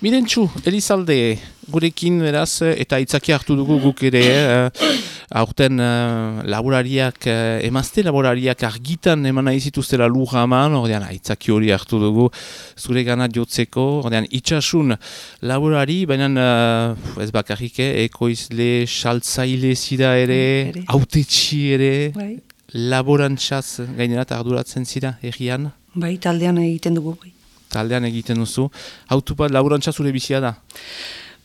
Mirentxu, Elizalde, gurekin beraz, eta itzaki hartu dugu guk ere, eh, aurten eh, laborariak, eh, emazte laborariak argitan eman nahi zituztela lurra eman, ordean, itzaki hori hartu dugu zure gana jotzeko, ordean, itxasun laborari, baina eh, ez bakarrike, ekoizle, saltzaile zira ere, Ere. autetxi ere, Bai. laborantzaz gainerat arduratzen zira, errian, Bai, taldean egiten dugu. Bai, taldean egiten duzu, autu bat laborantza zure bizia da.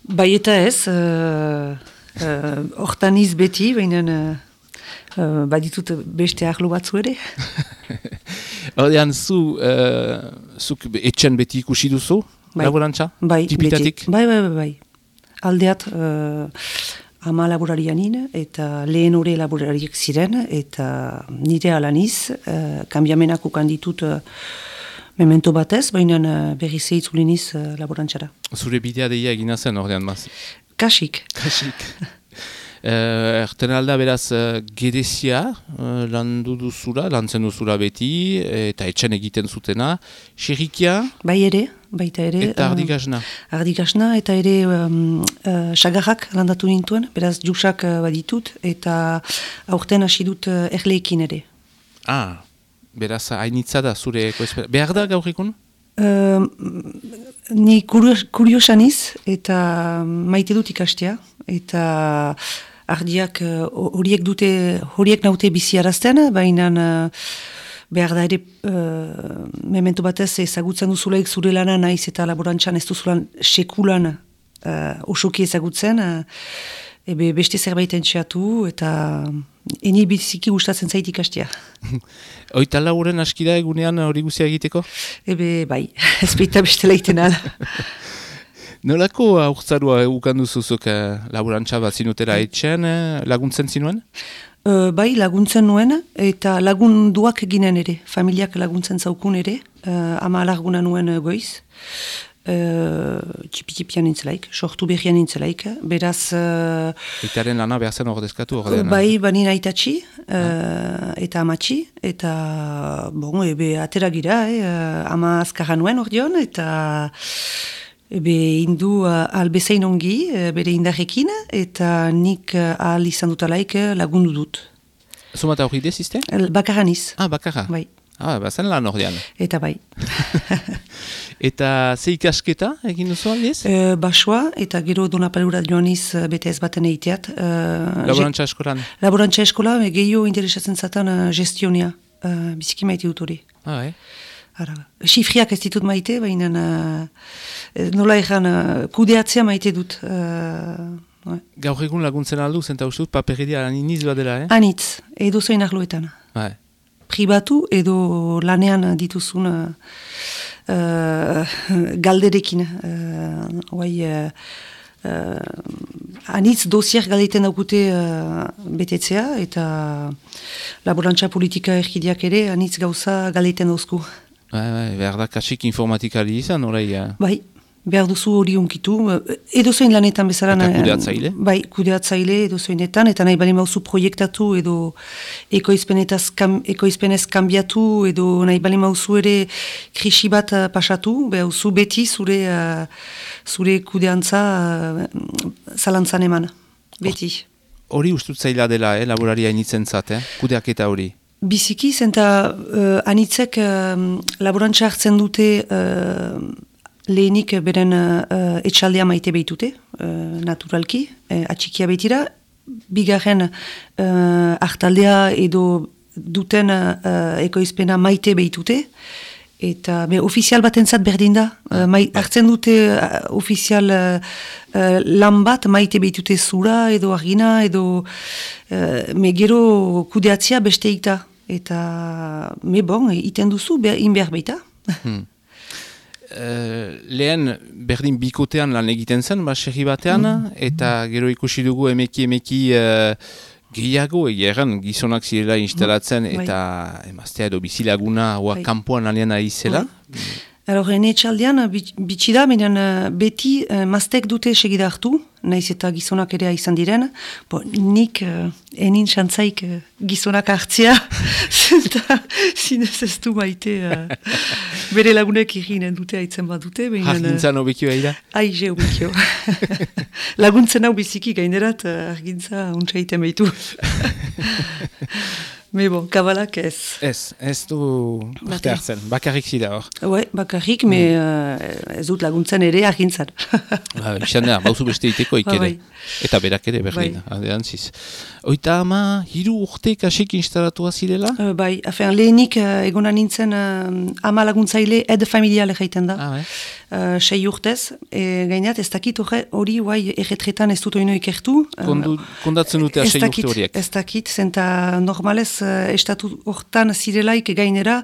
bai eta ez, uh, uh, hortan iz beti, baina uh, uh, baditut beste ahlo batzu ere. Ordean, zu, uh, zuk etxen beti ikusi duzu, Bai. laborantza? Bai, Tipitatik? beti. Bai, bai, bai, bai. Aldeat uh, ama laborarianin eta lehen hori laborariak ziren eta nire alaniz, uh, kambiamenak ukan ditut uh, memento batez, baina uh, berri zeitzuliniz uh, laborantxara. Zure bidea deia egina zen, ordean, maz. Kasik. Kasik. Uh, erten alda beraz uh, gerezia uh, landu duzula, lantzen duzula beti, eta etxen egiten zutena. Xerrikia Bai ere, baita ere. eta uh, ardigasna. Ardigasna eta ere um, uh, sagarrak landatu nintuen, beraz jusak uh, baditut eta aurten hasi dut uh, erleekin ere. Ah, beraz hainitza da zure ekoizpena. Behar da gaur egun? Um, ni kurios, kuriosaniz eta maite dut ikastea eta ardiak uh, horiek dute horiek naute biziarazten baina uh, behar da ere uh, memento batez ezagutzen duzulaik zure lana naiz eta laborantzan ez duzulan sekulan uh, osoki ezagutzen uh, ebe beste zerbait entxeatu eta eni biziki gustatzen zait ikastea. Oita lauren askida egunean hori guzia egiteko? Ebe bai, ez baita beste leiten ala. Nolako aurtzarua ukan duzuzuk eh, laborantza bat zinutera etxen, eh, laguntzen zinuen? Uh, bai, laguntzen nuen, eta lagunduak ginen ere, familiak laguntzen zaukun ere, uh, ama alarguna nuen goiz, uh, txipi-txipian nintzelaik, sortu behian nintzelaik, beraz, uh, Itaren lana behar zen ordezkatu ordean. bai, bani aitatxi, uh, eta amatxi, eta, bon, ebe, atera gira, eh, ama azkarra nuen ordeon, eta... Ebe indu uh, albezain ongi, bere indarrekin, eta nik uh, ahal izan dutalaik lagundu dut. Zumat aurri dezizte? Bakarraniz. Ah, bakarra. Bai, Ah, bazen lan ordean. eta bai. Eta ze ikasketa egin duzu aldiz? e, basoa eta gero donapalura joaniz eh, bete ez baten egiteat. E, Laborantza eskolan. Laborantza eskola, e, gehiago interesatzen zaten uh, gestionia. Uh, biziki maite dut hori. Ah, eh? Ara, Xifriak ez ditut maite, baina uh, nola egan uh, kudeatzea maite dut. Uh, ouais. Gaur egun laguntzen aldu, zenta uste dut paperedia iniz badela, eh? Anitz, edo zoin arloetan. Bai. Pribatu edo lanean dituzun uh, galderekin. Uh, oai, uh, anitz dosier galdeiten daukute uh, betetzea eta laborantza politika erkideak ere anitz gauza galdeiten dauzku. Bai, bai, behar da kasik informatikari izan, orai. Bai, behar duzu hori unkitu. Edo zoin lanetan bezala. Eta na- kudeatzaile? Bai, kudeatzaile edo zoinetan, eta nahi bali mauzu proiektatu edo ekoizpenetaz kam, ekoizpenez kanbiatu edo nahi bali mauzu ere krisi bat uh, pasatu, behar zu beti zure, uh, zure kudeantza uh, zalantzan eman. Beti. Hori ustut zaila dela, eh, laboraria initzen zat, eh? Kudeaketa hori. Biziki, zenta uh, anitzek uh, laborantza hartzen dute uh, lehenik beren uh, etxaldea maite behitute, uh, naturalki, uh, atxikia behitira, bigarren uh, hartaldea edo duten uh, ekoizpena maite behitute, eta be, ofizial bat entzat berdin da, uh, mai, hartzen dute uh, ofizial uh, uh, lan bat maite behitute zura edo argina edo uh, me gero kudeatzia beste ita. Eta me bon, iten duzu, be, in behar baita. Eh, lehen berdin bikotean lan egiten zen, ba, serri batean, eta gero ikusi dugu emeki emeki eh, gehiago, egia erran, gizonak zirela instalatzen, Bai. eta emaztea edo bizilaguna, hoa Bai. kanpoan aliena izela. Alors, ene etxaldean, bitxi da, uh, beti uh, maztek dute segida hartu, naiz eta gizonak ere izan diren, bo, nik uh, enin xantzaik uh, gizonak hartzea, zenta zinez ez du maite uh, bere lagunek irinen dute haitzen bat dute. Argintzan obekio da? Aize obekio. Laguntzen hau biziki gainerat, argintza untsa iten behitu. Me bon, kabalak ez. Ez, ez du urte hartzen, bakarrik zida hor. Ouais, bakarrik, mm. me uh, ez dut laguntzen ere argintzan. ba, Ixan da, bauzu beste iteko ikere. Ba, bai. Eta berak ere berdin, bai. Oita ama, hiru urte kasik instalatua zirela? Uh, bai, afen, lehenik uh, egona nintzen uh, ama laguntzaile ed familiale jaiten da. Ah, bai. Uh, sei urtez, e, gainat ez dakit hori guai erretretan ez dut oino ikertu. Kondu, kondatzen dute sei urte horiek? Ez dakit, zenta normalez uh, estatu hortan zirelaik gainera,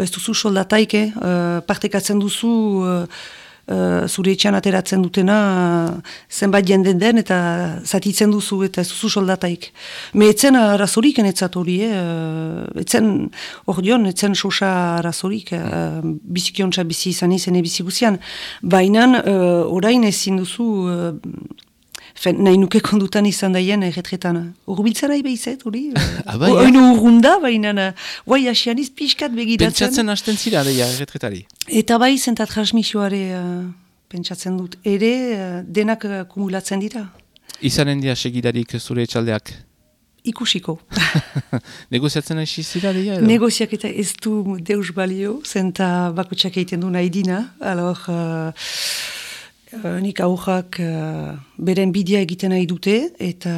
ez duzu soldataik, uh, partekatzen duzu... Uh, zure etxean ateratzen dutena uh, zenbat jende den eta zatitzen duzu eta ez soldataik. Me etzen arazorik enetzat hori, eh? Uh, etzen hor dion, etzen sosa arazorik, uh, bizikiontza bizi izan izan bizi guzian. Baina uh, orain ezin duzu Fen, nahi nuke kondutan izan daien erretretan. Urbiltzen nahi behizet, hori? Abai, ah, Oino urrunda, baina guai asianiz pixkat begiratzen. Pentsatzen hasten zira, deia, erretretari. Eta bai, zenta transmisioare uh, pentsatzen dut. Ere, uh, denak uh, kumulatzen dira. Izanen dia segidarik zure etxaldeak? Ikusiko. Negoziatzen nahi zira, deia? Negoziak eta ez du deus balio, zenta bakotxak egiten du nahi dina. Alors... Uh, Uh, nik aurrak uh, beren bidea egiten nahi dute, eta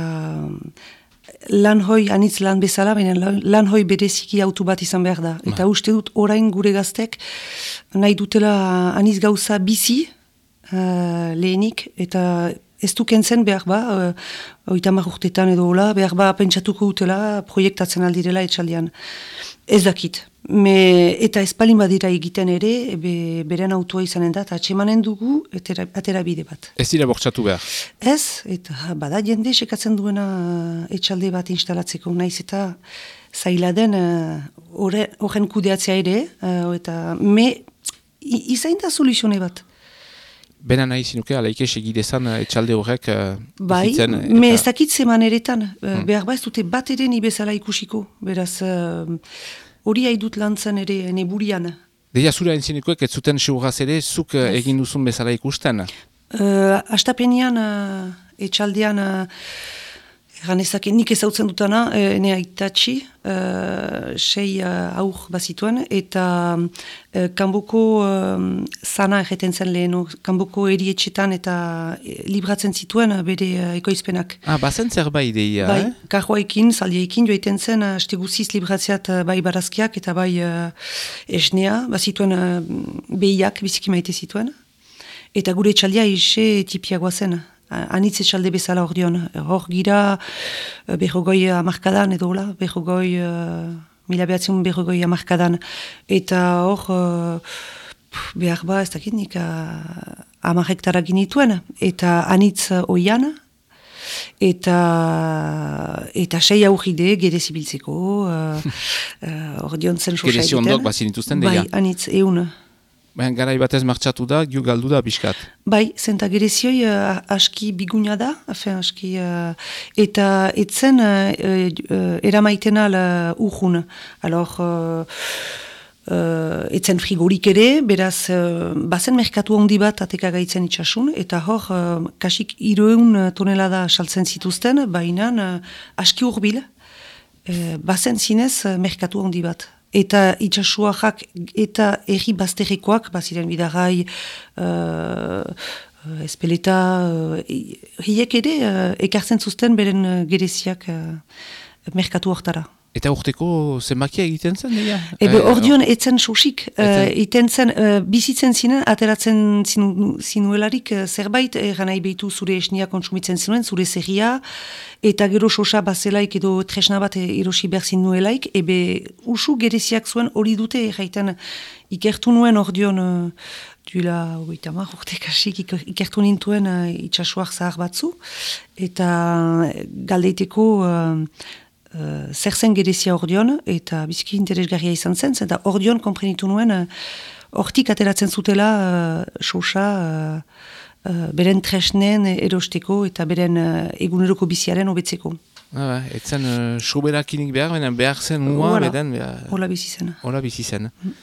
lan hoi, anitz lan bezala, baina lan hoi bereziki autu bat izan behar da. Eta ba. uste dut orain gure gaztek nahi dutela anitz gauza bizi uh, lehenik, eta ez du kentzen behar ba, uh, oitamak urtetan edo hola, behar ba pentsatuko dutela proiektatzen aldirela etxaldian. Ez dakit. Me, eta espalin badira egiten ere, be, beren autoa izanen da, eta atxemanen dugu etera, atera bide bat. Ez dira bortxatu behar? Ez, eta bada jende sekatzen duena etxalde bat instalatzeko, naiz eta zaila den uh, horren kudeatzea ere, uh, eta me izain da soluzione bat. Bena nahi zinuke, alaike segidezan etxalde horrek bai, eta... me ez dakit zeman eretan, uh, behar ba ez dute bat ere ni bezala ikusiko, beraz... Uh, hori haidut lantzen ere neburian. Deia zura entzinikoek ez zuten seuraz ere, zuk eh, yes. egin duzun bezala ikusten? Uh, Astapenian, uh, etxaldean, uh, Egan ezak, nik ezautzen dutana, e, ene aitatxi, e, sei uh, aur bazituen, eta e, kanboko e, zana egiten zen lehenu, kanboko erietxetan eta libratzen zituen bere ekoizpenak. Ah, bazen zerbait ideia, bai, eh? Karroaikin, zaldiekin, joiten zen, haste guziz libratziat bai barazkiak eta bai esnea, bazituen behiak biziki maite zituen. Eta gure txaldia ise tipiagoa zen anitze txalde bezala hor dion. Hor gira eh, berrogoi amarkadan edo la, berrogoi, uh, mila behatzen berrogoi amarkadan. Eta hor, uh, behar ba, ez dakit nik, uh, amarrektara ginituen. Eta anitz oian, eta eta sei aurride gede zibiltzeko, hor uh, dion zen sosa egiten. Gede ziondok bazinituzten deia? Bai, anitz, eun. Baina garai batez martxatu da, gio galdu da biskat. Bai, zenta gerezioi uh, aski biguna da, afen, aski, uh, eta etzen uh, uh, eramaiten al uh, urhun. Alor, uh, uh, etzen frigorik ere, beraz, uh, bazen merkatu handi bat ateka gaitzen itxasun, eta hor, uh, kasik iroeun tonelada saltzen zituzten, baina uh, aski urbil, uh, bazen zinez uh, merkatu handi bat eta itxasuak eta erri bazterrekoak, baziren bidagai, uh, espeleta, uh, hiek ere, uh, ekartzen zuzten beren uh, gereziak uh, merkatu hortara. Eta urteko zenbakia egiten zen, dira? Ebe, eh, ordion, etzen sosik, uh, zen, uh, bizitzen zinen, ateratzen zinu, zinuelarik uh, zerbait, eran nahi behitu zure esnia kontsumitzen zinuen, zure zerria, eta gero sosa bazelaik edo tresna bat erosi behar zinuelaik, ebe usu gereziak zuen hori dute, erraiten ikertu nuen ordion, uh, duela, oita mar, urte kasik, ikertu nintuen uh, itxasuak zahar batzu, eta galdeiteko... Uh, zer zen gerezia ordion, eta bizki interesgarria izan zen, eta ordion komprenitu nuen, uh, hortik ateratzen zutela uh, sosa uh, uh, beren tresnen erosteko eta beren uh, eguneroko biziaren hobetzeko. Ah, etzen uh, soberakinik behar, baina behar zen mua, beden... Hola bizi zen. Hola bizi zen. Mm.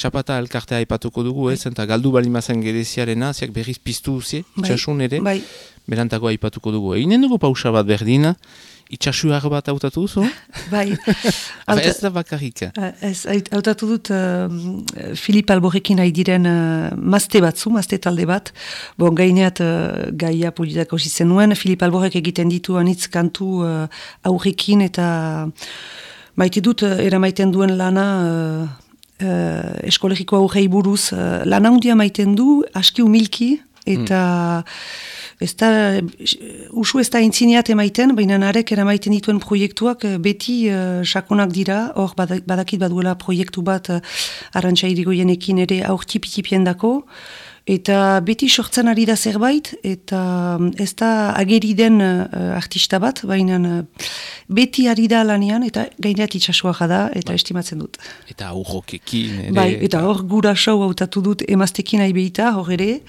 Xapata elkartea aipatuko dugu, ez, eta galdu balimazen gereziarena, ziak berriz piztu duzi, bai. txasun ere, bai. berantako aipatuko dugu. Einen dugu pausa bat berdina, itxasuar bat hautatu duzu? Bai. Auta, ez da bakarrik. Uh, ez, hautatu dut uh, Filip Alborekin nahi diren uh, mazte batzu, mazte talde bat. Bon, gaineat uh, gaia politako zizen nuen. Filip Alborek egiten ditu anitz kantu uh, aurrekin eta maite dut uh, eramaiten duen lana... Uh, Uh, eskolegiko aurrei buruz, uh, lan handia maiten du, aski humilki, eta mm. Ez da, usu ez da intzineat emaiten, baina narek eramaiten dituen proiektuak eh, beti uh, sakonak dira, hor badakit baduela proiektu bat uh, arantxa irigoienekin ere aurtipitipien dako, Eta beti sortzen ari da zerbait, eta mm, ez da ageri den uh, artista bat, baina uh, beti ari da lanian, eta gaineat itxasua jada, eta ba. estimatzen dut. Eta aurrokekin ere. Bai, eta hor gura show hautatu dut emaztekin nahi behita, hor ere,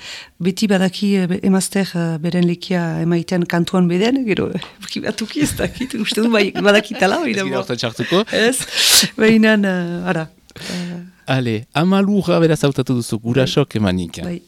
beti badaki uh, emazter uh, beren lekia emaiten kantuan beden, gero, buki ez dakit, uste du bai, badakitala. Ez gira hortan txartuko. Ez, baina, uh, ara. Uh, Ale, amalurra beraz hautatu duzu, gurasok emanik. Bai.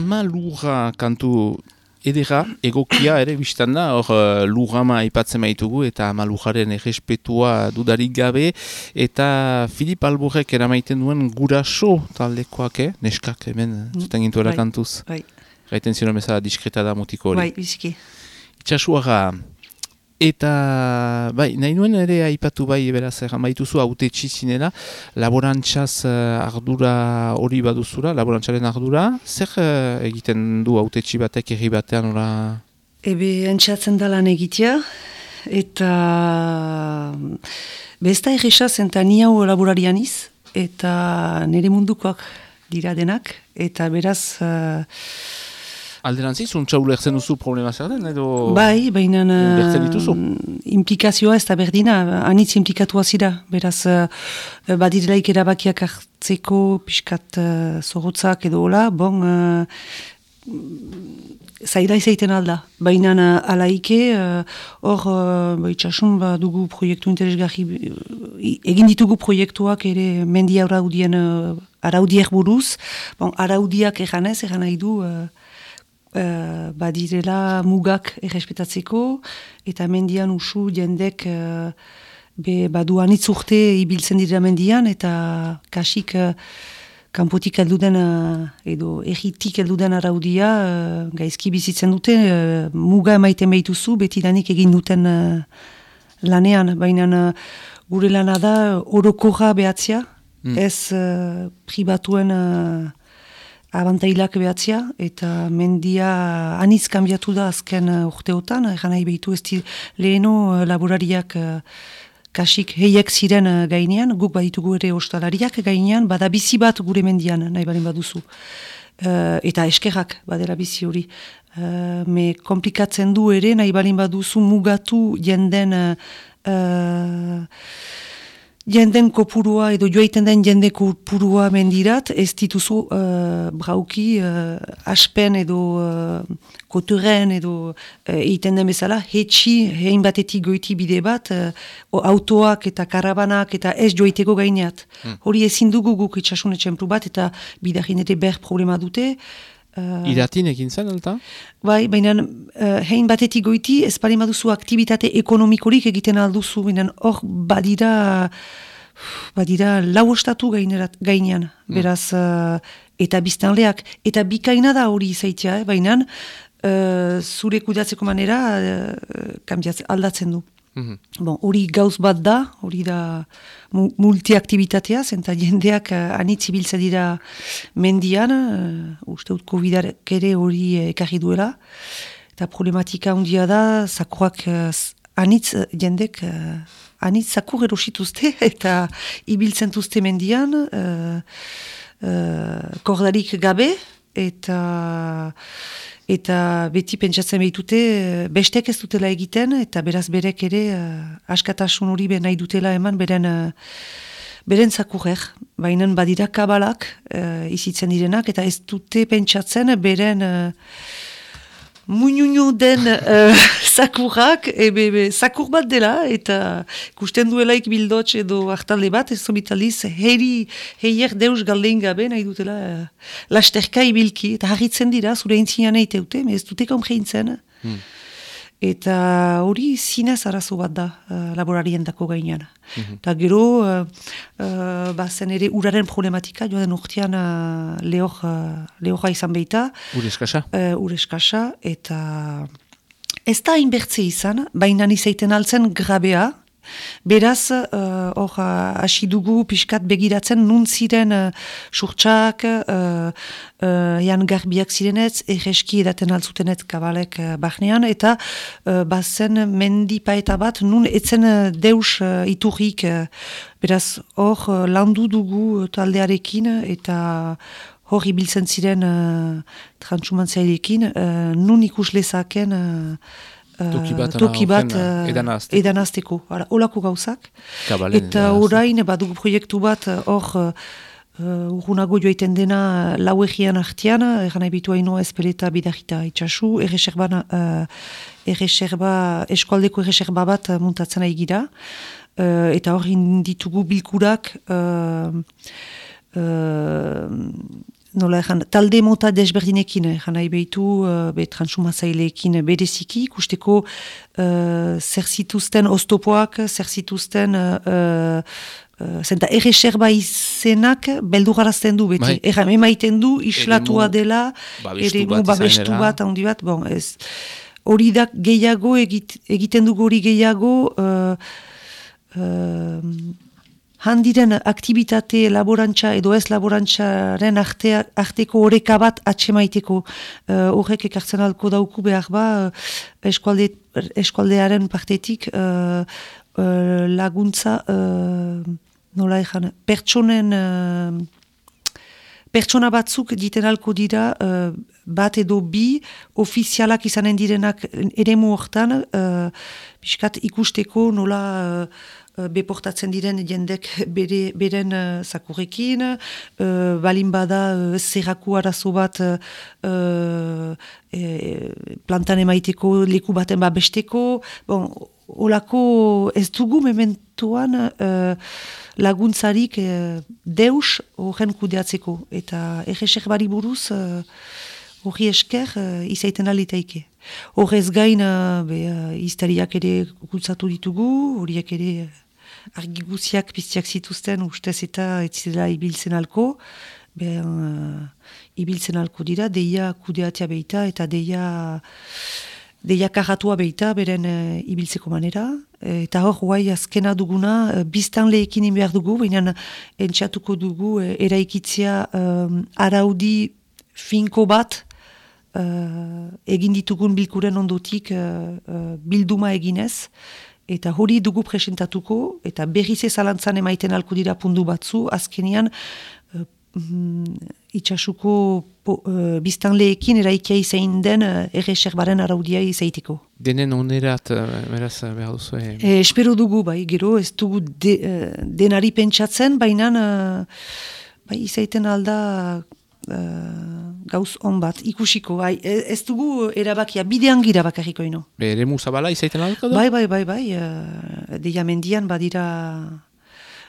Ama lurra kantu edera, egokia ere biztan da, hor uh, lurrama aipatzen maitugu eta ama lurraren errespetua dudarik gabe, eta Filip Alburrek eramaiten duen guraso taldekoak, eh? neskak hemen, mm, zuten gintu bai, kantuz. Bai. Gaiten ziren bezala diskreta da mutiko hori. Bai, bizki. Itxasuara, Eta, bai, nahi nuen ere aipatu bai, beraz, erramaituzu haute txizinela, laborantzaz uh, ardura hori baduzura, laborantzaren ardura, zer uh, egiten du haute batek erri batean, ora? Ebe, entxatzen da lan egitea, eta besta erresa zenta ni hau laborarian iz, eta nire mundukoak dira denak, eta beraz... Uh, Alderantzi, zuntza ulertzen duzu problema zer den, edo... Bai, baina... Ulertzen dituzu? Implikazioa ez da berdina, anitz implikatu zira. Beraz, uh, badirelaik erabakiak hartzeko, pixkat uh, zorrotzak edo hola, bon... Uh, zaila izaiten alda. Baina alaike, hor, uh, uh, ba, dugu proiektu interesgarri, egin ditugu proiektuak ere mendi araudien, uh, araudiak buruz. Bon, araudiak eganez, egan nahi du... Uh, uh, badirela mugak errespetatzeko, eta mendian usu jendek uh, be, badu urte ibiltzen dira mendian, eta kasik uh, kanpotik elduden, uh, edo erritik elduden araudia, uh, gaizki bizitzen dute, uh, muga emaiten behituzu, beti danik egin duten uh, lanean, baina uh, gure lana da orokorra behatzia, mm. ez uh, pribatuen abantailak behatzia, eta mendia aniz kanbiatu da azken uh, urteotan, egan nahi behitu ez leheno uh, laborariak kasik heiek ziren gainean, guk baditugu ere ostalariak gainean, bada bizi bat gure mendian nahi balen baduzu. Uh, eta eskerrak badera bizi hori. Uh, me komplikatzen du ere nahi balin baduzu mugatu jenden... Uh, jenden kopurua edo joaiten den jende kopurua mendirat, ez dituzu uh, brauki uh, aspen edo uh, koturen edo uh, egiten den bezala, hetxi, hein batetik goiti bide bat, uh, autoak eta karabanak eta ez joaiteko gaineat. Hmm. Hori ezin dugu guk itxasun etxemplu bat eta bidarin ere ber problema dute, Uh, Iratin egin zen, alta? Bai, baina uh, hein batetik goiti, ez pari maduzu aktivitate ekonomikorik egiten alduzu, baina hor badira, badira lau ostatu gainean, mm. beraz, uh, eta biztanleak, eta bikaina da hori izaitia, eh, baina uh, zure kudatzeko manera uh, aldatzen du. Mhm. Bon, hori gauz bat da, hori da multiaktivitatea, zenta jendeak uh, anitz dira mendian, uh, uste dut covid ere hori ekarri duela, eta problematika handia da, zakoak uh, anitz jendek, uh, anitz zakur erosituzte, eta ibiltzen tuzte mendian, uh, uh, kordarik gabe, eta eta beti pentsatzen behitute bestek ez dutela egiten eta beraz berek ere uh, askatasun hori nahi dutela eman beren uh, beren zakurrer, baina badira kabalak uh, izitzen direnak eta ez dute pentsatzen beren uh, muñuñu den uh, zakurrak, ebe, zakur bat dela, eta kusten duelaik bildotx edo hartalde bat, ez zomitaliz, heri, heier deus galdein gabe, nahi dutela, uh, lasterka ibilki, eta harritzen dira, zure intzinean eiteute, ez dute kompreintzen. Hmm. Eta hori zinez arazo bat da uh, laborarien dako gainean. Mhm. Eta gero, uh, uh, bazen ere uraren problematika, joan den urtean uh, lehor, uh, izan behita. Ure eskasa? ure eskasa, eta ez da inbertze izan, baina nizaiten altzen grabea, Beraz, uh, hor, uh, hasi dugu pixkat begiratzen nun ziren uh, surtxak, uh, uh, garbiak zirenetz, egeski edaten altzutenetz kabalek uh, bahnean, eta uh, bazen mendi paeta bat nun etzen uh, deus uh, iturrik, uh, beraz, hor, uh, landu dugu taldearekin, eta hor ibiltzen ziren uh, transumantzailekin, uh, nun ikus lezaken... Uh, toki bat, toki bat uh, edan azteko. Olako gauzak. Eta orain, badugu proiektu bat, hor, uh, urgunago joaiten dena lau egian artian, egan ebitu haino ezpeleta bidahita itxasu, erreserba, uh, erreserba, eskualdeko erreserba bat muntatzen aigira. Uh, eta hor, ditugu bilkurak, uh, uh, nola egan, talde mota desberdinekin, egan nahi behitu, uh, be transumazaileekin bereziki, ikusteko uh, zer zituzten oztopoak, zer zituzten uh, uh, zenta erreserba izenak beldugarazten du beti. Bai. Emaiten du, islatua dela, ere babestu bat, handi bat, bon, ez... hori da gehiago egit, egiten dugu hori gehiago uh, uh, handiren aktivitate laborantza edo ez laborantzaren artea, arteko horeka bat atxemaiteko uh, horrek ekartzen alko dauku behar ba uh, eskualde, eskualdearen partetik uh, uh, laguntza uh, nola ezan, pertsonen Pertsona batzuk diten alko dira uh, bat edo bi ofizialak izanen direnak eremu hortan, uh, biskat ikusteko nola uh, beportatzen diren jendek bere, beren uh, zakurrekin, uh, balin bada uh, zerraku arazo bat uh, e, plantan emaiteko leku baten babesteko, bon, olako ez dugu mementuan laguntzarik e, deus horren kudeatzeko. Eta egesek bari buruz eh, hori e, esker e, izaiten alitaike. Horrez gain be, iztariak ere kutzatu ditugu, horiek ere argiguziak piztiak zituzten ustez eta etzidela ibiltzen alko. Be, ibiltzen alko dira, deia kudeatzea behita eta deia deia karratua behita beren e, ibiltzeko manera. Eta hor, guai, azkena duguna, e, biztan lehekin behar dugu, baina entxatuko dugu e, eraikitzea e, araudi finko bat e, egin ditugun bilkuren ondotik e, bilduma eginez. Eta hori dugu presentatuko, eta berriz ezalantzan emaiten alko dira pundu batzu, azkenean mm, itxasuko uh, biztanleekin eraikia izain den uh, erreser baren araudia izaiteko. Denen onerat, uh, beraz, behar duzu? E, espero dugu, bai, gero, ez dugu de, uh, denari pentsatzen, baina uh, bai, izaiten alda uh, gauz on bat, ikusiko, bai, ez dugu erabakia, bidean gira bakarriko ino. Be, ere musabala izaiten alda? Bai, bai, bai, bai, uh, deia mendian badira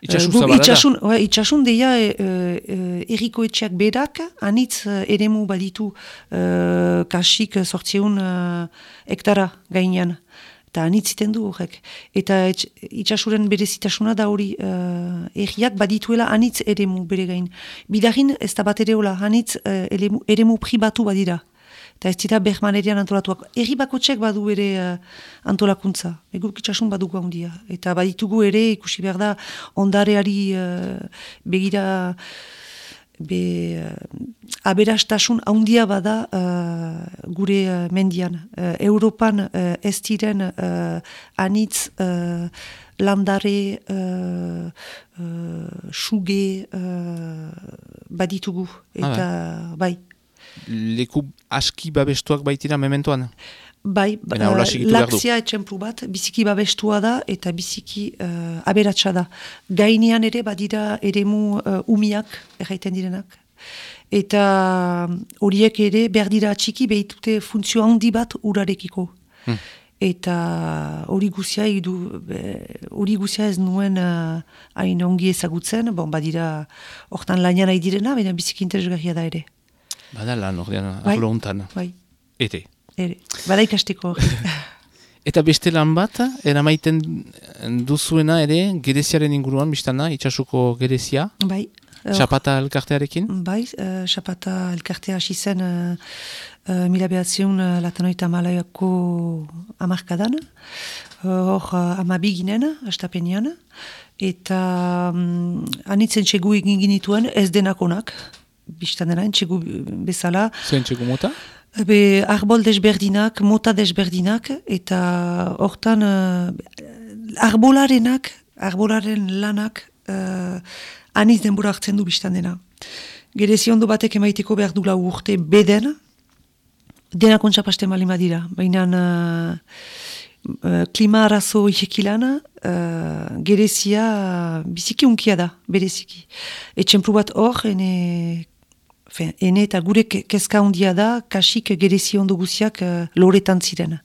Itxasun uh, itxasun, itxasun deia e, e, eriko etxeak berak, anitz eremu baditu uh, kasik sortzeun uh, hektara gainean. Eta anitz iten du horrek. Eta itxasuren berezitasuna da hori uh, erriak badituela anitz eremu bere gain. Bidarin ez da bat ere hola, anitz uh, eremu, eremu pribatu badira eta ez dira behmanerian antolatuak. Erri bako txek badu ere uh, antolakuntza, egurk itxasun badugu handia. Eta baditugu ere, ikusi behar da, ondareari uh, begira be, uh, aberastasun handia bada gure mendian. Europan uh, ez diren uh, anitz uh, landare, uh, uh, suge baditugu. Ah, eta, bai leku aski babestuak baitira mementoan? Bai, uh, lakzia etxemplu bat, biziki babestua da eta biziki uh, aberatsa da. Gainean ere badira eremu uh, umiak erraiten direnak. Eta horiek ere berdira atxiki behitute funtzio handi bat urarekiko. Hmm. Eta hori guzia hori guzia ez nuen hain ongi ezagutzen, bon, badira hortan lainan nahi direna, baina biziki interesgarria da ere. Bada lan, ordean, bai, arlo hontan. Bai. Ete. Ere. Bada ikasteko. Eta beste lan bat, eramaiten duzuena ere, gereziaren inguruan, biztana, itxasuko gerezia? Bai. Xapata elkartearekin? Bai, uh, xapata elkartea hasi zen uh, uh, mila behatziun uh, latanoita malaiako amarkadan. Hor uh, amabiginen, astapenean. Eta um, anitzen txegu egin ginituen ez denakonak biztan dena, entxegu bezala. Zer entxegu mota? Be, arbol desberdinak, mota desberdinak, eta hortan uh, arbolarenak, arbolaren lanak uh, aniz denbora hartzen du biztan dena. Gerezi ondo batek emaiteko behar du lau urte beden, dena kontxapaste malima dira, baina uh, klima arazo ihekilan, uh, gerezia uh, biziki unkia da, bereziki. Etxemplu bat hor, Fe, ene eta gure kezka handia da, kasik gerezi ondo guziak uh, loretan ziren.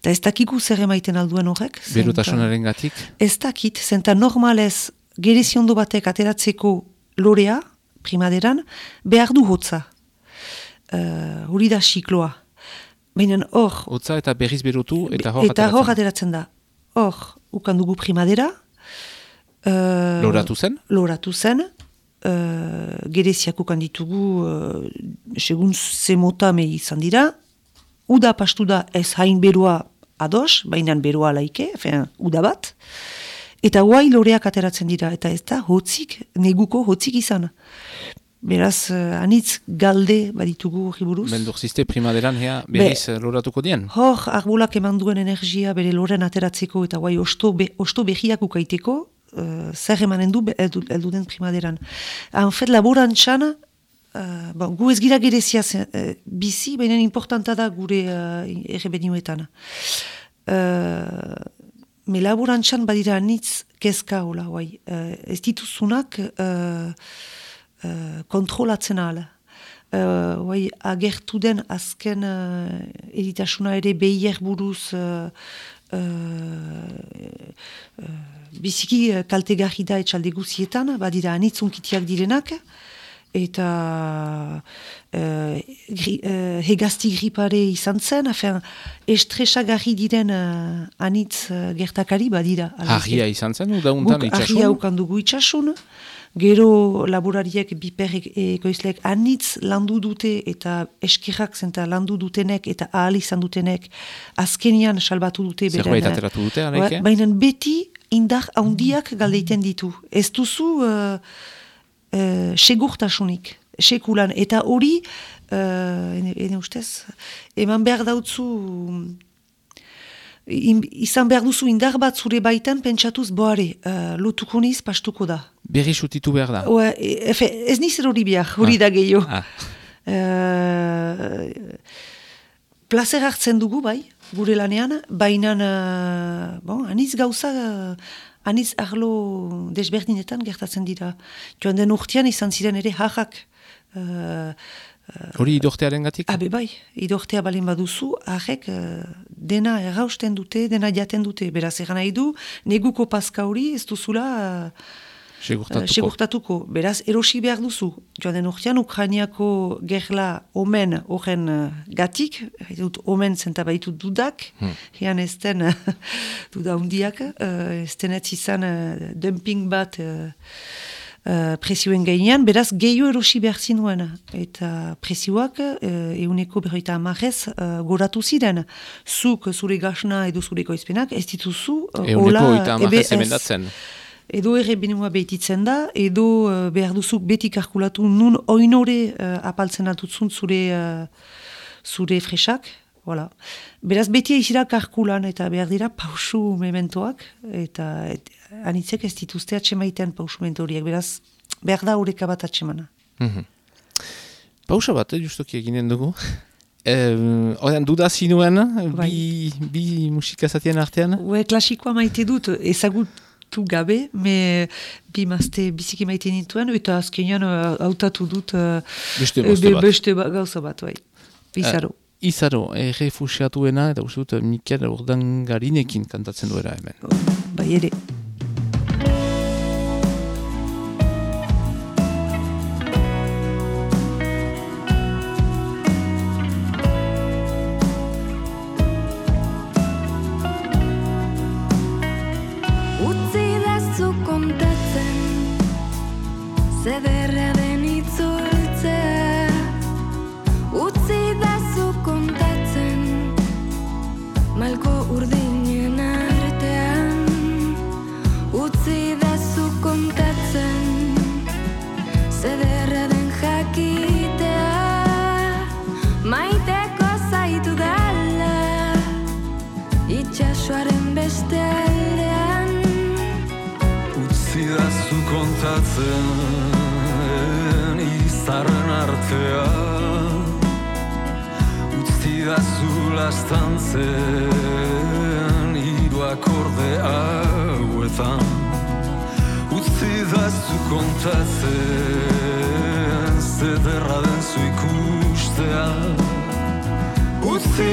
Eta ez dakigu zer emaiten alduen horrek. Berutasunaren gatik? Ez dakit, zenta normalez gerezi ondo batek ateratzeko lorea, primaderan, behar du hotza. Uh, hori da sikloa. Baina hor... Hotza eta berriz berutu eta hor. Eta hor ateratzen da. Hor, ukan dugu primadera. Uh, loratu zen? Loratu zen uh, gereziako kanditugu uh, segun zemota me izan dira uda pastu da ez hain berua ados, baina berua laike, fean, uda bat, eta guai loreak ateratzen dira, eta ez da hotzik, neguko hotzik izan. Beraz, uh, anitz galde baditugu hori buruz. Beldur ziste primaderan hea berriz Be, loratuko dien. Hor, arbulak eman duen energia bere loren ateratzeko eta guai osto, be, osto behiak ukaiteko, uh, zer emanen du eldu, eldu den primaderan. En fet, laborantxan, uh, bon, gu ez gira gerezia uh, bizi, baina importanta da gure uh, errebenioetan. Uh, me laborantxan badira anitz kezka hola. Uh, ez dituzunak... Uh, uh, kontrolatzen ala. Uh, agertu den azken uh, editasuna ere behier buruz uh, uh, uh, biziki uh, kaltegarri da etxalde guzietan, badira anitzunkitiak direnak, eta uh, gri, uh, hegazti gripare izan zen, afen, estresagarri diren uh, anitz uh, gertakari badira. Harria izan zen, da untan itxasun? Harria ukandugu itxasun, Gero laborariek biperrek ekoizleek anitz landu dute eta eskirrak zenta landu dutenek eta ahal izan dutenek azkenian salbatu dute. Zerbait ateratu dute? Ba, baina beti indar handiak galdeiten ditu. Ez duzu uh, uh, segurtasunik, sekulan. Eta hori, uh, ene ustez, eman behar dautzu izan behar duzu indar bat zure baitan pentsatuz boare, uh, lotuko niz pastuko da. Berri sutitu behar da. Ue, efe, ez niz hori behar, hori ah. da gehiago. Ah. Uh, placer hartzen dugu bai, gure lanean, baina uh, bon, aniz gauza, uh, aniz arlo desberdinetan gertatzen dira. Joan den urtean izan ziren ere hajak. Uh, Hori idortearen gatik? Habe bai, idortea balin baduzu, ahek uh, dena errausten dute, dena jaten dute. Beraz, egan nahi du, neguko paska hori ez duzula uh, segurtatuko. Uh, segurtatuko. Beraz, erosi behar duzu. Joan den urtean, Ukrainiako gerla omen horren uh, gatik, dut omen zentabaitu dudak, hmm. ean ez den duda hundiak, uh, ez denetz izan uh, dumping bat... Uh, uh, presioen gainean, beraz gehiu erosi behar zinuen. Eta presioak uh, euneko berroita amarez uh, goratu ziren. Zuk zure gasna edo zure koizpenak ez dituzu uh, euneko Edo ere benua behititzen da, edo uh, behar duzuk beti kalkulatu nun oinore uh, apaltzen atutzun zure, uh, zure fresak, Voilà. Beraz, beti eizira karkulan eta behar dira pausu mementoak, eta et, anitzek ez dituzte atxemaitean pausu horiek, beraz, behar da horreka bat atxemana. Mm -hmm. Pausa bat, eh, justoki eginen dugu. Horren, duda zinuen, bai. bi, bi musikazatien artean? Ue, klasikoa maite dut, ezagutu gabe, me bi mazte biziki maite nintuen, eta azkenean uh, hautatu dut uh, beste, be, beste ba, gauza bat, bai. Bizarro. Uh, Izaro, errefusiatuena, eta uste dut, Mikel Urdangarinekin kantatzen duera hemen. Bai ere. Lastantzen Iru akorde hauetan. Utzi da zu kontatzen Zederra den zu ikustea. Utzi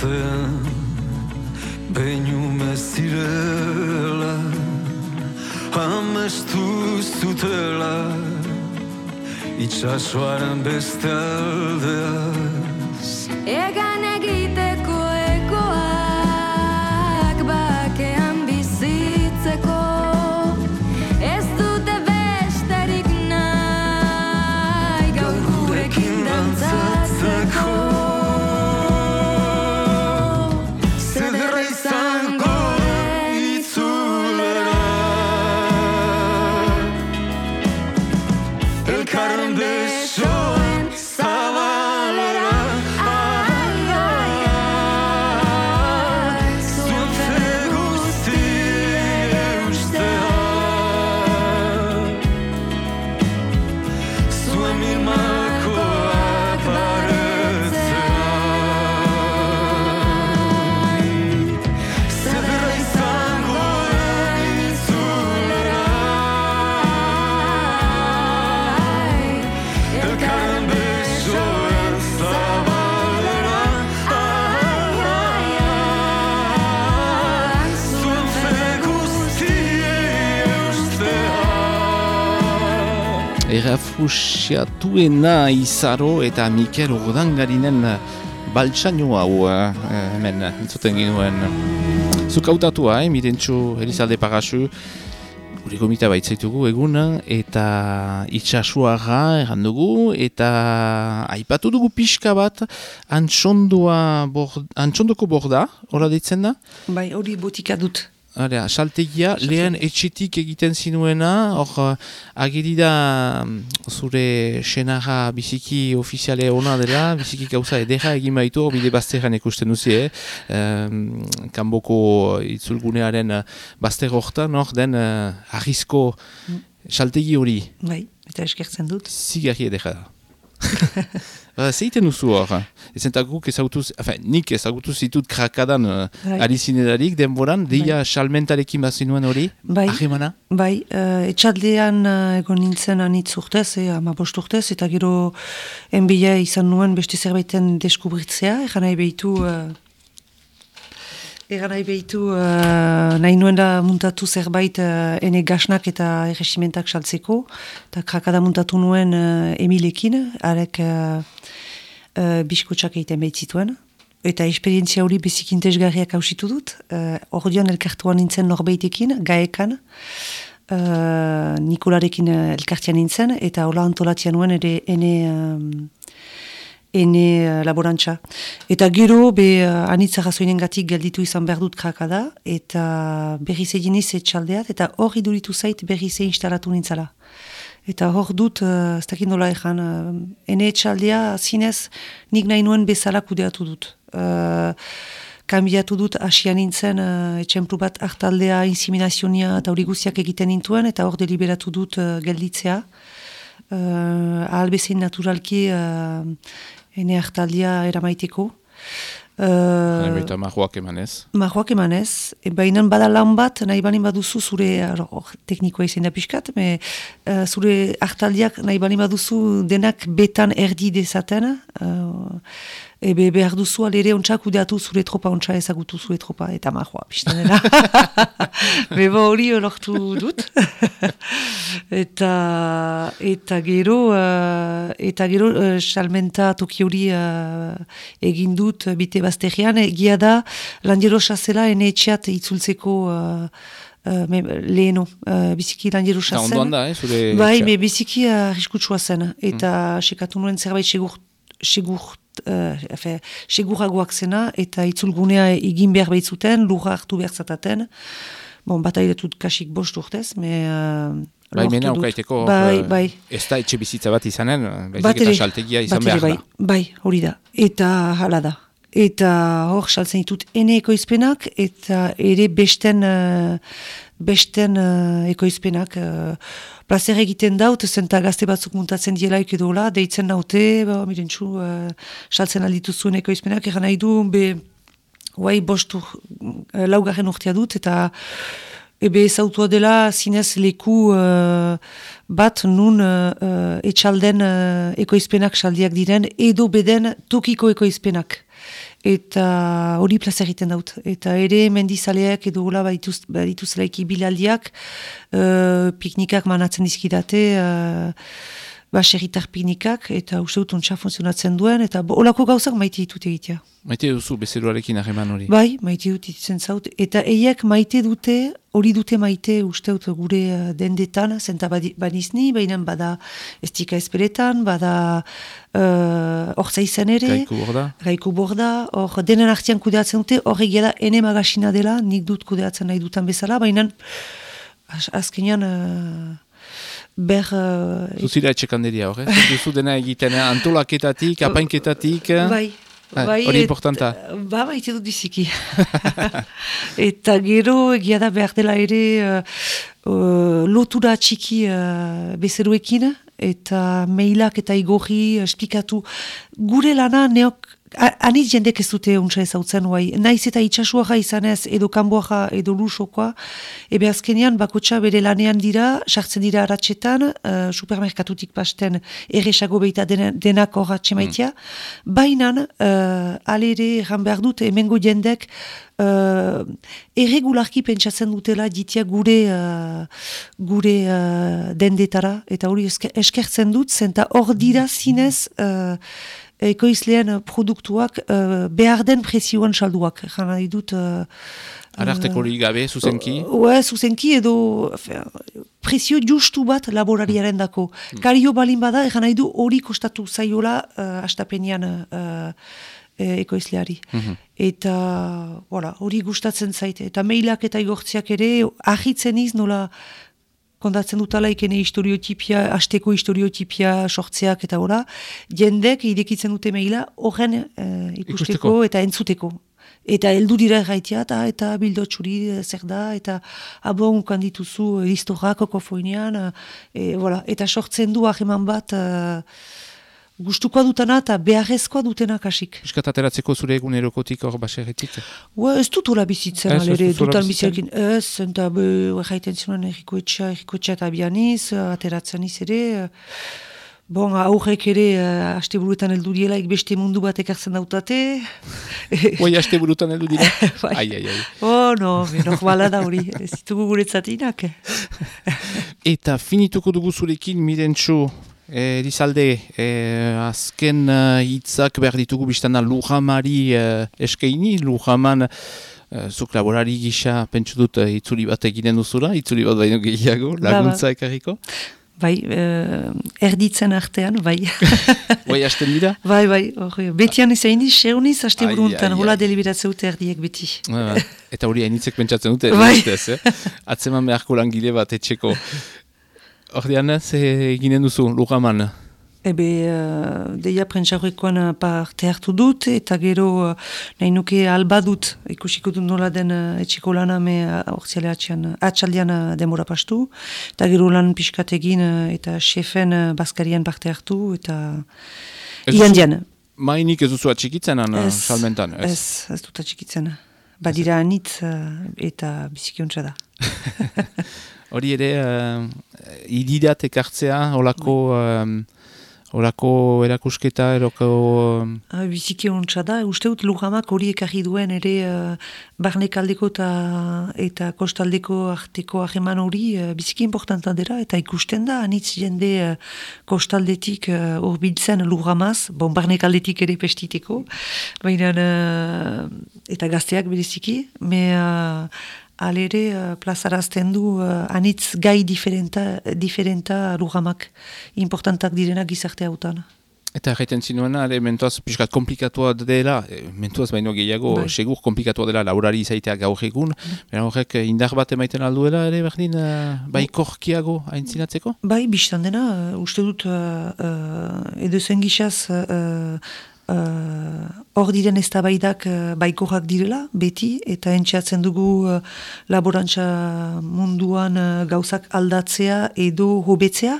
kontatzen Beinu zirela Amestu zutela Itxasoaren beste aldeaz Errefusiatuena izaro eta Mikel Ordangarinen baltsaino hau eh, hemen entzuten ginuen. Zuk hautatua, eh, mirentxu Elizalde Pagasu, gure gomita baitzaitugu egun, eta itxasuaga erran dugu, eta aipatu dugu pixka bat, antxondua bord, antxondoko borda, hola ditzen da? Bai, hori botika dut. Hora, saltegia, lehen etxetik egiten zinuena, hor, agiri da mm, zure senarra biziki ofiziale ona dela, biziki gauza edera egin baitu, hor bide bazterran ikusten duzi, eh? Em, kanboko itzulgunearen eh, bazter hortan, hor den uh, ahizko saltegi hori, Bai, eta eskertzen dut. zigarri edera da. Uh, Zeiten duzu hor, ezen eta guk ezagutu, enfin, nik ezagutu zitut krakadan uh, Bai. ari zinerarik denboran, deia salmentarekin bazinuen hori, Bai. ahimana? Bai, uh, etxaldean uh, egon nintzen anitz urtez, eh, ama bost urtez, eta gero enbila izan nuen beste zerbaiten deskubritzea, egan nahi behitu... Uh, Egan nahi behitu, uh, nahi nuen da muntatu zerbait uh, ene gasnak eta erresimentak saltzeko, eta krakada muntatu nuen uh, Emilekin, arek uh, uh, biskotxak egiten behitzituen. Eta esperientzia hori bezik interesgarriak hausitu dut. Uh, Ordean elkartuan nintzen norbeitekin, gaekan, uh, Nikolarekin elkartian nintzen, eta hola antolatia nuen ere ene... Um, ene uh, laborantza. Eta gero, be uh, anitza razoinen gatik gelditu izan behar dut krakada, eta berriz egin iz etxaldeat, eta hor iduritu zait berriz instalatu nintzala. Eta hor dut, uh, ez dakit nola ezan, uh, ene etxaldea zinez nik nahi nuen bezala kudeatu dut. Uh, Kambiatu dut asian nintzen uh, etxemplu bat hartaldea, inseminazionia eta hori guztiak egiten nintuen, eta hor deliberatu dut uh, gelditzea. Uh, ahalbezin naturalki ene hartaldia eramaiteko. Uh, Eta marroak emanez. Marroak emanez, e, baina bada lan bat, nahi balin baduzu zure, aro, hor, teknikoa izan da pixkat, me, uh, zure hartaldiak nahi balin baduzu denak betan erdi dezaten, uh, ebe behar duzu alere ontsak kudeatu zure tropa, ontsa ezagutu zure tropa, eta marroa, pixtan dela. Bebo hori lortu dut. eta, eta gero, uh, eta gero, uh, salmenta toki hori uh, egin dut uh, bite bazterian, egia da, landierosa zela ene etxeat itzultzeko uh, uh, me, leheno, uh, biziki landierosa Eta zen. ondoan da, eh, zure... Bai, me biziki uh, arriskutsua zen, eta sekatu nuen zerbait segur, segur, uh, seguragoak zena, eta itzulgunea egin behar behitzuten, lurra hartu behar zataten. Bon, bat airetut kasik bost urtez, me... Uh, Bai, mena dut. aukaiteko, Bai, eh, bai. ez da etxe bizitza bat izanen, baizik eta saltegia izan behar da. bai, bai, hori da. Eta hala da. Eta hor saltzen ditut ene ekoizpenak eta ere besten, uh, besten uh, ekoizpenak. Uh, plazer egiten daut, zenta gazte batzuk muntatzen dielaik edo hola, deitzen naute, ba, mirentxu, uh, saltzen aldituzuen ekoizpenak, eran nahi du, be, guai bost ur, uh, laugarren urtea dut, eta ebe ezautua dela zinez leku uh, bat nun uh, etxalden uh, ekoizpenak saldiak diren, edo beden tokiko ekoizpenak. Eta hori plaza egiten daut. Eta ere mendizaleak edo gola badituz, badituzelaiki bilaldiak, uh, piknikak manatzen dizkidate, uh, baserritar piknikak, eta uste dut ontsa funtzionatzen duen, eta holako gauzak maite ditut egitea. Maite duzu bezeroarekin harreman hori. Bai, maite dut itzen zaut. Eta eiek maite dute, hori dute maite uste dut gure uh, dendetan, zenta banizni, baina bada estika esperetan, bada uh, orza izan ere. Gaiku hor da. Gaiku borda, hor denen artean kudeatzen dute, hor egia da ene magasina dela, nik dut kudeatzen nahi dutan bezala, baina az- azkenean uh, ber... Uh, Zuzira etxekanderia hor, eh? Duzu dena egiten, eh? antolaketatik, apainketatik. eh? Bai. Ah, Bai, hori importanta. Ba, maite dut biziki. eta gero, egia da behar dela ere uh, lotura txiki uh, bezeroekin, eta mailak eta igorri esplikatu. Gure lana neok, a- anitz jendek ez dute untsa ezautzen guai. Naiz eta itxasuaja izanez, edo kanboaja, edo lusokoa, ebe azkenean bakotxa bere lanean dira, sartzen dira aratsetan, uh, supermerkatutik pasten erresago beita dena, denak hor atxemaitia, bainan, uh, alere erran behar dut, hemengo jendek, uh, erregularki pentsatzen dutela ditia gure uh, gure uh, dendetara, eta hori eske, eskertzen dut, zenta hor dira zinez uh, ekoizlean produktuak uh, behar den presioan salduak. Jan nahi dut... Uh, Ararteko hori gabe, zuzenki. Ue, zuzenki edo fe, presio justu bat laborariaren dako. Kario balin bada, egan nahi du hori kostatu zaiola uh, astapenean uh, ekoizleari. Eta voilà, hori gustatzen zaite. Eta mailak eta igortziak ere ahitzen iz nola kondatzen dutala ikene historiotipia, asteko historiotipia sortzeak eta ora, jendek irekitzen dute maila horren eh, ikusteko, Ikusteko. eta entzuteko. Eta heldu dira gaitia eta eta bildotxuri eh, zer da, eta abon ukan dituzu eh, listorra kokofoinean, e, voilà. eta sortzen du aheman bat uh, gustukoa dutana eta beharrezkoa dutena kasik. Piskat ateratzeko zure egunerokotik hor baserretik. Ua, ez dut hola bizitzen, alere, dutan bizitzen? Ez, eta be, jaiten zuen erriko etxa, erriko etxa eta bianiz, ateratzen iz ere. eh, Bon, aurrek ere, uh, aste buruetan heldu dielaik beste mundu bat ekartzen dautate. Oi, haste burutan heldu dira. Bai. ai, ai, ai. oh, no, me normala da hori, ez ditugu guretzatinak. Eta finituko dugu zurekin, mirentxo, eh, Elizalde, eh, azken eh, hitzak behar ditugu biztana Lujamari eh, eskaini, Lujaman eh, zuk laborari gisa pentsu dut eh, itzuli bat eginen duzula, itzuli bat baino gehiago, ba. laguntza ekarriko. Bai, uh, erditzen artean, bai. Bai, hasten dira? bai, bai, hori, betian izain di, seuniz, aste Ai, buruntan, hola ai. deliberatzeu erdiek beti. Ah, Eta hori hainitzek pentsatzen dute, Bai. ustez, eh? Atzeman beharko langile bat etxeko. Ordean, ze eginen duzu, Lujaman? Ebe, uh, deia prentsaurrekoan uh, parte hartu dut, eta gero uh, nahi nuke alba dut, ikusiko dut nola den uh, etxiko lana me hortziale atxaldean uh, demora pastu, eta gero lan pixkat egin uh, eta xefen uh, baskarian parte hartu, eta Ez duzu- ian dian. Mainik ez duzu atxikitzen, an, Ez, salmentan. ez, ez dut atxikitzen. Badira anitz eta bizikiontza da. Hori ere, uh, ididat ekartzea, olako, um, olako erakusketa, eroko... Um, Ah, Biziki ontsa da, uste dut lujamak hori ekarri duen ere uh, barnekaldeko eta, eta kostaldeko arteko hageman hori uh, biziki importanta dira eta ikusten da, anitz jende uh, kostaldetik uh, urbiltzen lujamaz, bon barnekaldetik ere pestiteko, baina uh, eta gazteak bereziki, me uh, alere uh, plazarazten du uh, anitz gai diferenta, diferenta lujamak importantak direnak gizarte hautan. eta erraiten zinuena, ere, mentuaz pixkat komplikatua dela, eh, mentuaz baino gehiago, Bai. segur komplikatua dela laurari izaitea gaur egun, bera horrek eh, indar bat emaiten alduela, ere, berdin, uh, bai korkiago aintzinatzeko? Bai, biztan dena, uste dut uh, uh, edo zen gixaz uh, uh, hor diren eztabaidak uh, baikorrak direla, beti, eta entxeatzen dugu uh, laborantza munduan uh, gauzak aldatzea edo hobetzea,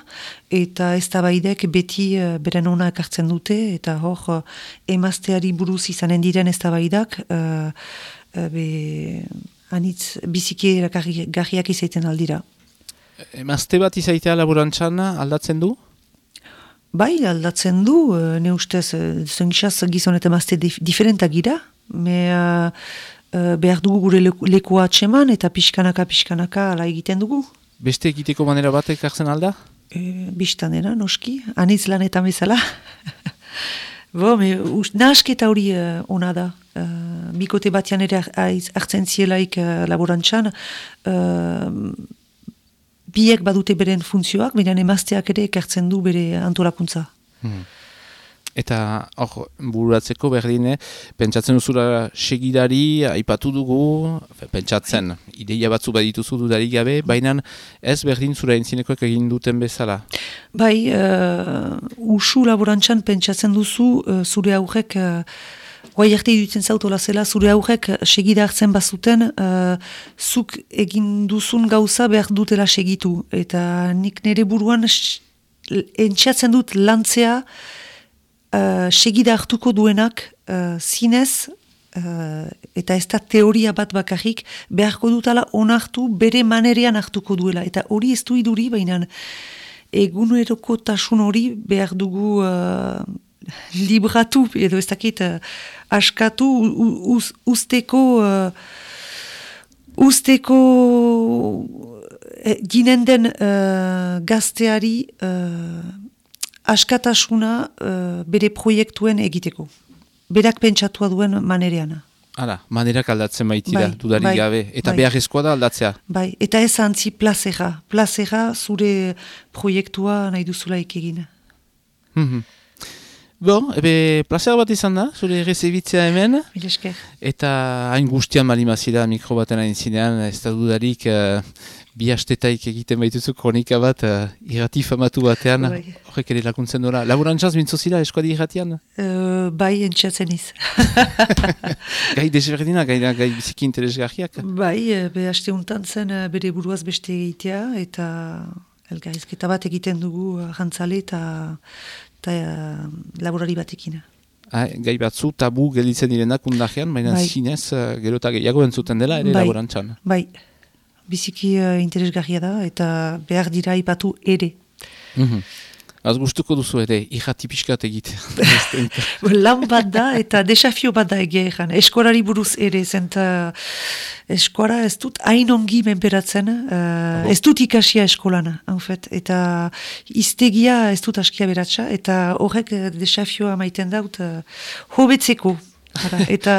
eta eztabaidek beti uh, beren ona ekartzen dute, eta hor uh, emazteari buruz izanen diren eztabaidak, uh, uh, be, anitz biziki erakarriak izaiten aldira. Emazte bat izaitea laborantzan aldatzen du? Bai, aldatzen du, uh, ne ustez, uh, zengixaz gizon eta mazte dif diferentak gira, me uh, behar dugu gure lekua atseman eta pixkanaka pixkanaka ala egiten dugu. Beste egiteko manera batek hartzen alda? E, biztanera, noski, anitz lanetan bezala. Bo, me, us, nahasketa hori uh, ona da. Uh, bikote batean ere hartzen zielaik uh, laborantzan, uh, biek badute beren funtzioak, baina emazteak ere ekartzen du bere antolakuntza. Eta hor, bururatzeko berdine, pentsatzen duzula segidari, aipatu dugu, pentsatzen, ideia batzu badituzu dudarik gabe, baina ez berdin zura entzinekoek egin duten bezala. Bai, uh, usu laborantzan pentsatzen duzu uh, zure aurrek, uh, guai arte idutzen zautola zela, zure aurrek uh, segida hartzen bazuten, uh, zuk egin duzun gauza behar dutela segitu. Eta nik nire buruan entxatzen dut lantzea uh, segida hartuko duenak uh, zinez, uh, eta ez da teoria bat bakarrik, beharko dutala onartu bere manerean hartuko duela. Eta hori ez du iduri, baina eguneroko tasun hori behar dugu uh, libratu, edo ez dakit, uh, askatu, uz, usteko, uh, usteko eh, ginen den uh, gazteari uh, askatasuna uh, bere proiektuen egiteko. Berak pentsatua duen manereana. Hala, manerak aldatzen baitira, Bai, dudarik bai, gabe. Eta bai. beharrezkoa da aldatzea. Bai, eta ez antzi plazera. Plazera zure proiektua nahi duzula egin. Mhm. Bon, ebe, placer bat izan da, zure rezebitzea hemen. Mil. Eta hain guztian malimazira mikro baten hain zinean, ez da dudarik uh, bi astetaik egiten baituzu kronika bat uh, irrati famatu batean, Bai. horrek ere lakuntzen dora. Laborantzaz mintzo zira eskuadi irratian? Uh, bai, entxatzen iz. gai desberdina, gai, gai biziki interesgarriak. bai, be haste untan zen bere buruaz beste egitea, eta elgarrizketa bat egiten dugu jantzale eta, eta eh, laborari batekin. Ah, gai batzu tabu gelditzen direnak undajean, baina Bai. zinez uh, gero eta gehiago entzuten dela ere Bai. laborantzan. Bai, biziki uh, interesgarria da, eta behar dira ipatu ere. Mhm. Az gustuko duzu ere, irrati pixkat egitea. Lan bat da eta desafio bat da egia egan. Eskolari buruz ere zenta eskola ez dut hain ongi menperatzen, uh, ez dut ikasia eskolana, fait. eta iztegia ez dut askia beratxa, eta horrek eh, desafioa maiten daut uh, hobetzeko, Hara, eta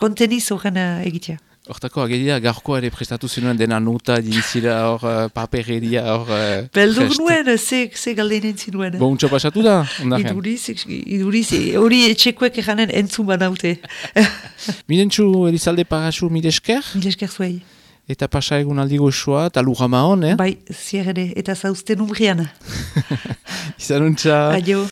konteniz horren uh, egitea. Hortako ageria gaurkoa ere prestatu zenuen dena nota, dintzira, hor, uh, papereria, hor... Uh, Beldur prest. nuen, ze, ze galdeinen zinuen. Bo, untxo pasatu da. Iduriz, iduriz, hori etxekoek eganen entzun banaute. Mirentxu Elizalde Parasu mire esker, Mil esker zuei. eta pasa egun aldi goxoa, eta lujama hon, eh? Bai, zier ere, eta zauzten umriana. Izan. Adio.